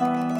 Bye.